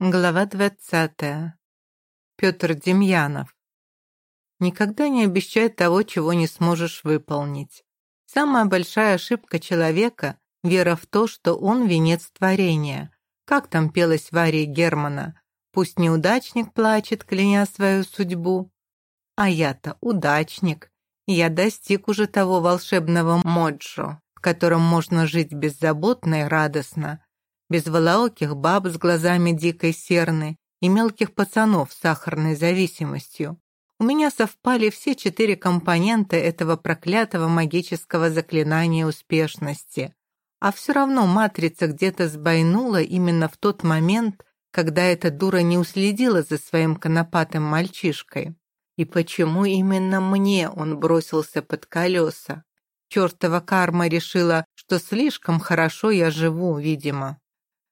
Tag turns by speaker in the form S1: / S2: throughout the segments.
S1: Глава двадцатая. Петр Демьянов. Никогда не обещай того, чего не сможешь выполнить. Самая большая ошибка человека — вера в то, что он венец творения. Как там пелось в Арии Германа? «Пусть неудачник плачет, кляня свою судьбу». А я-то удачник. Я достиг уже того волшебного моджо, в котором можно жить беззаботно и радостно, без волооких баб с глазами дикой серны и мелких пацанов с сахарной зависимостью. У меня совпали все четыре компонента этого проклятого магического заклинания успешности. А все равно матрица где-то сбойнула именно в тот момент, когда эта дура не уследила за своим конопатым мальчишкой. И почему именно мне он бросился под колеса? Чертова карма решила, что слишком хорошо я живу, видимо.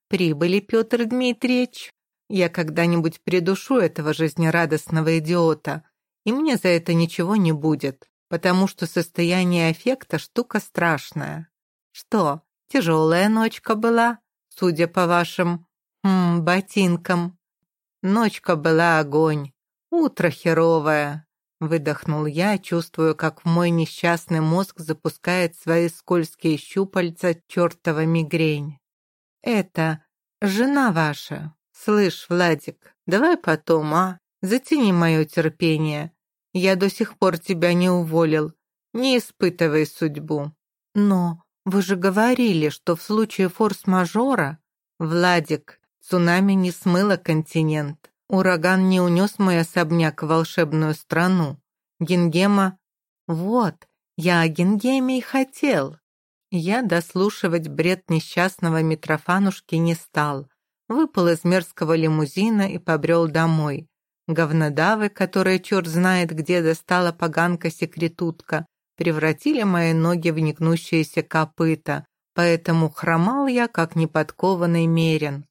S1: Прибыли, Петр Дмитриевич. Я когда-нибудь придушу этого жизнерадостного идиота, и мне за это ничего не будет, потому что состояние аффекта штука страшная. Что, тяжелая ночка была, судя по вашим м, ботинкам? Ночка была огонь, утро херовое, выдохнул я, чувствуя, как в мой несчастный мозг запускает свои скользкие щупальца чертова мигрень. «Это жена ваша. Слышь, Владик, давай потом, а? Затяни мое терпение. Я до сих пор тебя не уволил. Не испытывай судьбу». «Но вы же говорили, что в случае форс-мажора...» «Владик, цунами не смыло континент. Ураган не унес мой особняк в волшебную страну. Гингема...» «Вот, я о Гингеме и хотел. Я дослушивать бред несчастного Митрофанушки не стал. Выпал из мерзкого лимузина и побрел домой. Говнодавы, которые черт знает где достала поганка-секретутка, превратили мои ноги в негнущиеся копыта, поэтому хромал я, как неподкованный мерин.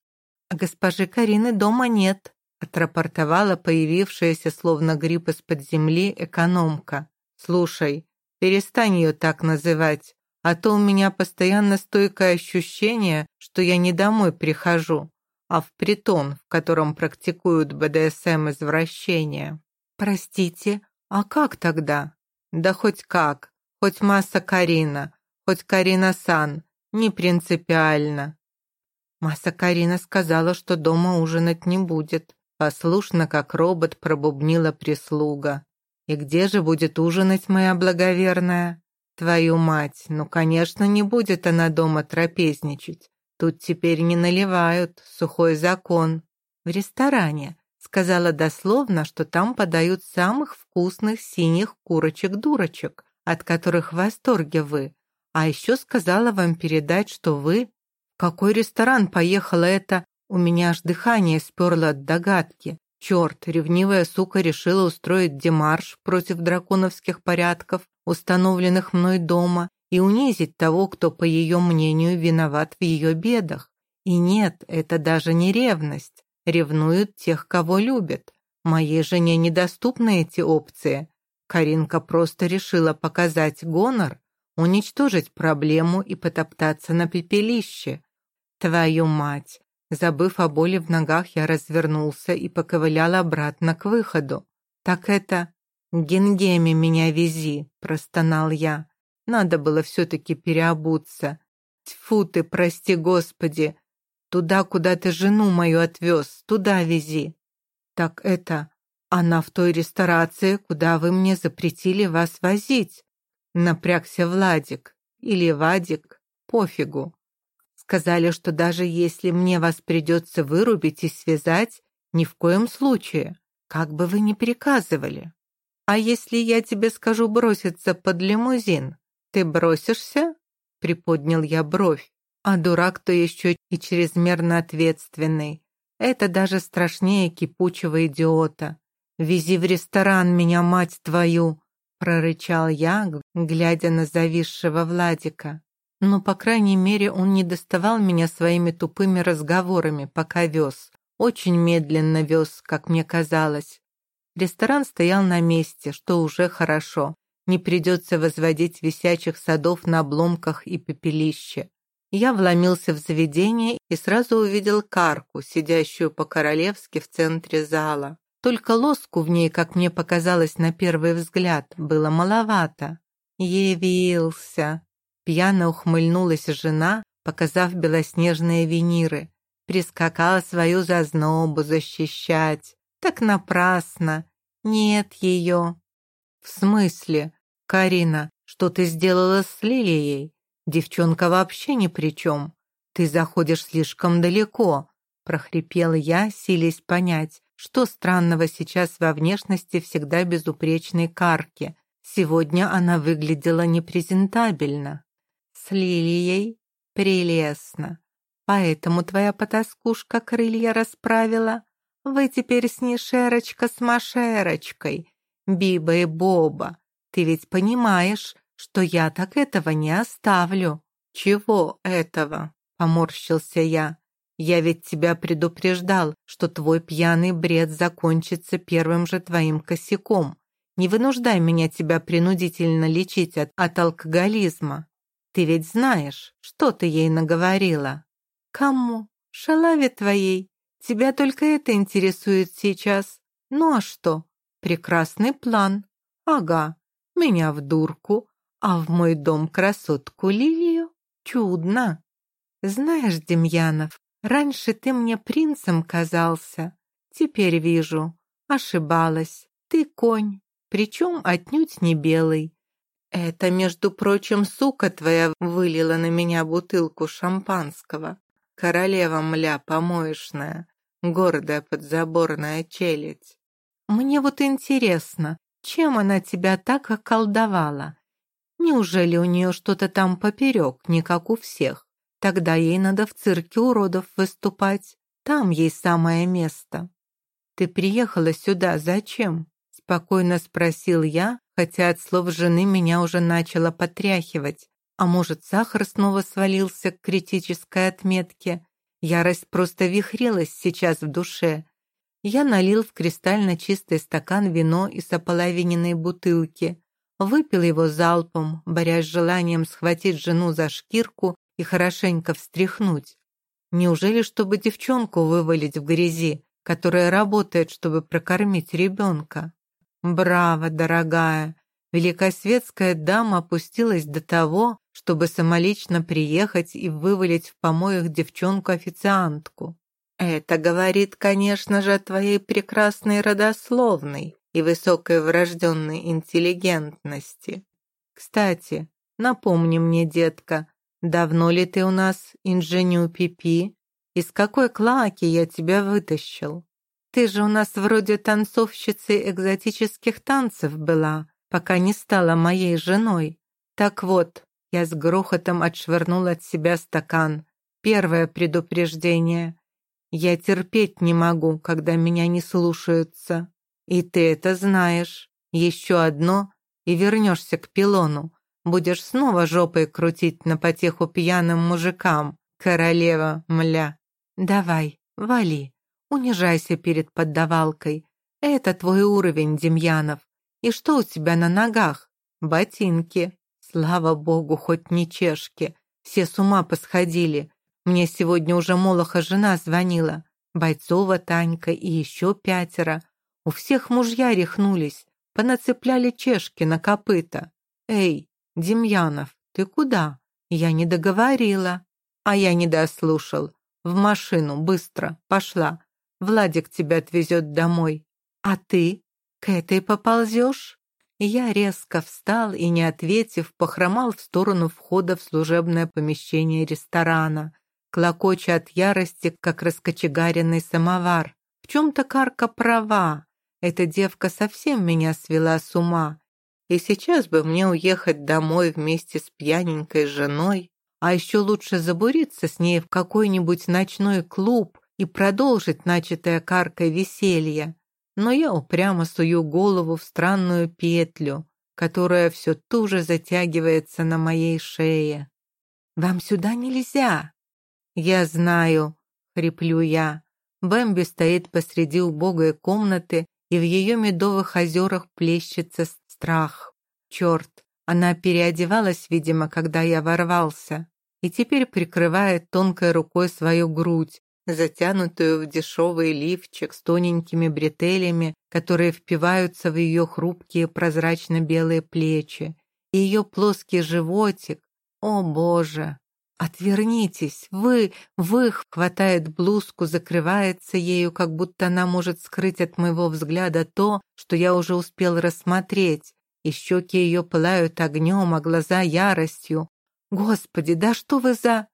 S1: «А госпожи Карины дома нет», отрапортовала появившаяся, словно гриб из-под земли, экономка. «Слушай, перестань ее так называть а то у меня постоянно стойкое ощущение, что я не домой прихожу, а в притон, в котором практикуют БДСМ-извращения. Простите, а как тогда? Да хоть как, хоть масса Карина, хоть Карина-сан, не принципиально. Масса Карина сказала, что дома ужинать не будет. Послушно, как робот, пробубнила прислуга. «И где же будет ужинать моя благоверная?» Твою мать, ну, конечно, не будет она дома трапезничать. Тут теперь не наливают, сухой закон. В ресторане. Сказала дословно, что там подают самых вкусных синих курочек-дурочек, от которых в восторге вы. А еще сказала вам передать, что вы... Какой ресторан поехала эта... У меня аж дыхание сперло от догадки. Черт, ревнивая сука решила устроить демарш против драконовских порядков, установленных мной дома, и унизить того, кто, по ее мнению, виноват в ее бедах. И нет, это даже не ревность. Ревнуют тех, кого любят. Моей жене недоступны эти опции. Каринка просто решила показать гонор, уничтожить проблему и потоптаться на пепелище. Твою мать! Забыв о боли в ногах, я развернулся и поковылял обратно к выходу. Так это «Генгеме меня вези», — простонал я. «Надо было все-таки переобуться. Тьфу ты, прости господи. Туда, куда ты жену мою отвез, туда вези». «Так это она в той ресторации, куда вы мне запретили вас возить?» Напрягся Владик или Вадик, пофигу. Сказали, что даже если мне вас придется вырубить и связать, ни в коем случае, как бы вы ни приказывали. «А если я тебе скажу броситься под лимузин, ты бросишься?» Приподнял я бровь. А дурак-то еще и чрезмерно ответственный. Это даже страшнее кипучего идиота. «Вези в ресторан меня, мать твою!» прорычал я, глядя на зависшего Владика. Но, по крайней мере, он не доставал меня своими тупыми разговорами, пока вез. Очень медленно вез, как мне казалось. Ресторан стоял на месте, что уже хорошо. Не придется возводить висячих садов на обломках и пепелище. Я вломился в заведение и сразу увидел карку, сидящую по-королевски в центре зала. Только лоску в ней, как мне показалось на первый взгляд, было маловато. «Явился!» Пьяно ухмыльнулась жена, показав белоснежные виниры. Прискакала свою зазнобу защищать. Так напрасно. Нет ее. В смысле? Карина, что ты сделала с Лилией? Девчонка вообще ни при чем. Ты заходишь слишком далеко. Прохрипел я, силясь понять, что странного сейчас во внешности всегда безупречной карки. Сегодня она выглядела непрезентабельно. С Лилией прелестно. Поэтому твоя потаскушка крылья расправила. Вы теперь с ней шерочка с машерочкой, Биба и Боба. Ты ведь понимаешь, что я так этого не оставлю. Чего этого? Поморщился я. Я ведь тебя предупреждал, что твой пьяный бред закончится первым же твоим косяком. Не вынуждай меня тебя принудительно лечить от, от алкоголизма. Ты ведь знаешь, что ты ей наговорила. Кому? Шалаве твоей. Тебя только это интересует сейчас. Ну а что? Прекрасный план. Ага, меня в дурку, а в мой дом красотку Лилию. Чудно. Знаешь, Демьянов, раньше ты мне принцем казался. Теперь вижу, ошибалась. Ты конь, причем отнюдь не белый. Это, между прочим, сука твоя вылила на меня бутылку шампанского. Королева мля помоечная, гордая подзаборная челядь. Мне вот интересно, чем она тебя так околдовала? Неужели у нее что-то там поперек, не как у всех? Тогда ей надо в цирке уродов выступать. Там ей самое место. Ты приехала сюда зачем? Спокойно спросил я, хотя от слов жены меня уже начало потряхивать. А может, сахар снова свалился к критической отметке? Ярость просто вихрилась сейчас в душе. Я налил в кристально чистый стакан вино из ополовиненной бутылки, выпил его залпом, борясь с желанием схватить жену за шкирку и хорошенько встряхнуть. Неужели, чтобы девчонку вывалить в грязи, которая работает, чтобы прокормить ребенка? Браво, дорогая! Великосветская дама опустилась до того, чтобы самолично приехать и вывалить в помоях девчонку-официантку. Это говорит, конечно же, о твоей прекрасной родословной и высокой врожденной интеллигентности. Кстати, напомни мне, детка, давно ли ты у нас инженю Пипи? Из какой клаки я тебя вытащил? Ты же у нас вроде танцовщицы экзотических танцев была, пока не стала моей женой. Так вот, я с грохотом отшвырнул от себя стакан. Первое предупреждение. Я терпеть не могу, когда меня не слушаются. И ты это знаешь. Еще одно, и вернешься к пилону. Будешь снова жопой крутить на потеху пьяным мужикам, королева мля. Давай, вали, унижайся перед поддавалкой. Это твой уровень, Демьянов. И что у тебя на ногах? Ботинки. Слава богу, хоть не чешки. Все с ума посходили. Мне сегодня уже Молоха жена звонила. Бойцова Танька и еще пятеро. У всех мужья рехнулись. Понацепляли чешки на копыта. Эй, Демьянов, ты куда? Я не договорила. А я не дослушал. В машину, быстро, пошла. Владик тебя отвезет домой. А ты? «К этой поползешь?» Я резко встал и, не ответив, похромал в сторону входа в служебное помещение ресторана, клокоча от ярости, как раскочегаренный самовар. В чем-то Карка права. Эта девка совсем меня свела с ума. И сейчас бы мне уехать домой вместе с пьяненькой женой, а еще лучше забуриться с ней в какой-нибудь ночной клуб и продолжить начатое Каркой веселье но я упрямо сую голову в странную петлю, которая все туже затягивается на моей шее. «Вам сюда нельзя!» «Я знаю», — хриплю я. Бэмби стоит посреди убогой комнаты, и в ее медовых озерах плещется страх. Черт, она переодевалась, видимо, когда я ворвался. и теперь прикрывает тонкой рукой свою грудь, затянутую в дешевый лифчик с тоненькими бретелями, которые впиваются в ее хрупкие прозрачно-белые плечи, и ее плоский животик. О, Боже! «Отвернитесь! Вы! Вы!» хватает блузку, закрывается ею, как будто она может скрыть от моего взгляда то, что я уже успел рассмотреть. И щеки ее пылают огнем, а глаза яростью. «Господи, да что вы за...»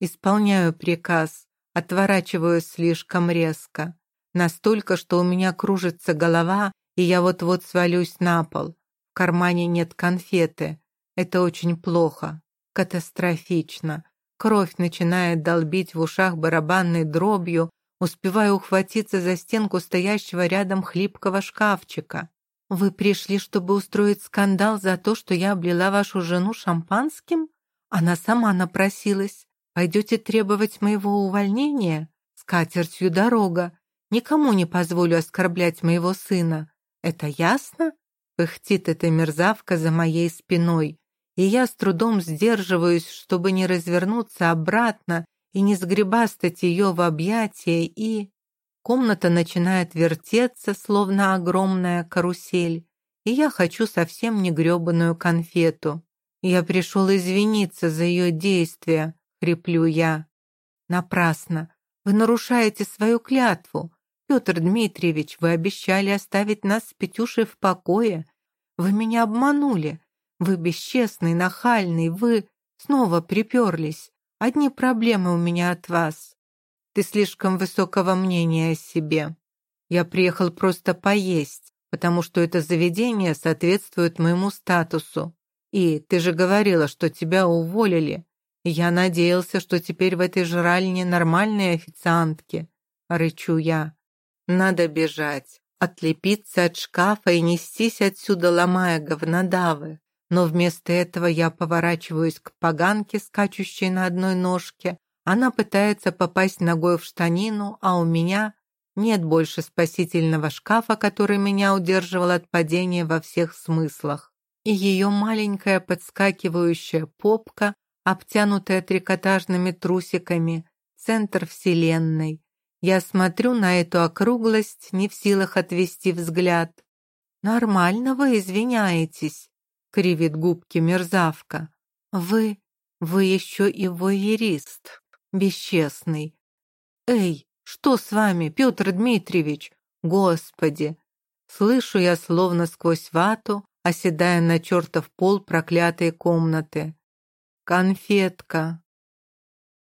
S1: Исполняю приказ, отворачиваюсь слишком резко. Настолько, что у меня кружится голова, и я вот-вот свалюсь на пол. В кармане нет конфеты. Это очень плохо. Катастрофично. Кровь начинает долбить в ушах барабанной дробью, успеваю ухватиться за стенку стоящего рядом хлипкого шкафчика. «Вы пришли, чтобы устроить скандал за то, что я облила вашу жену шампанским? Она сама напросилась. Пойдете требовать моего увольнения? С катертью дорога. Никому не позволю оскорблять моего сына. Это ясно?» Пыхтит эта мерзавка за моей спиной и я с трудом сдерживаюсь, чтобы не развернуться обратно и не сгребастать ее в объятия, и... Комната начинает вертеться, словно огромная карусель, и я хочу совсем не гребаную конфету. Я пришел извиниться за ее действия, хриплю я. Напрасно. Вы нарушаете свою клятву. Петр Дмитриевич, вы обещали оставить нас с Петюшей в покое. Вы меня обманули. Вы бесчестный, нахальный, вы снова приперлись. Одни проблемы у меня от вас. Ты слишком высокого мнения о себе. Я приехал просто поесть, потому что это заведение соответствует моему статусу. И ты же говорила, что тебя уволили. Я надеялся, что теперь в этой жральне нормальные официантки. Рычу я. Надо бежать, отлепиться от шкафа и нестись отсюда, ломая говнодавы но вместо этого я поворачиваюсь к поганке, скачущей на одной ножке. Она пытается попасть ногой в штанину, а у меня нет больше спасительного шкафа, который меня удерживал от падения во всех смыслах. И ее маленькая подскакивающая попка, обтянутая трикотажными трусиками, центр вселенной. Я смотрю на эту округлость, не в силах отвести взгляд. «Нормально вы извиняетесь», кривит губки мерзавка. Вы, вы еще и воерист, бесчестный. Эй, что с вами, Петр Дмитриевич? Господи! Слышу я словно сквозь вату, оседая на чертов пол проклятой комнаты. Конфетка.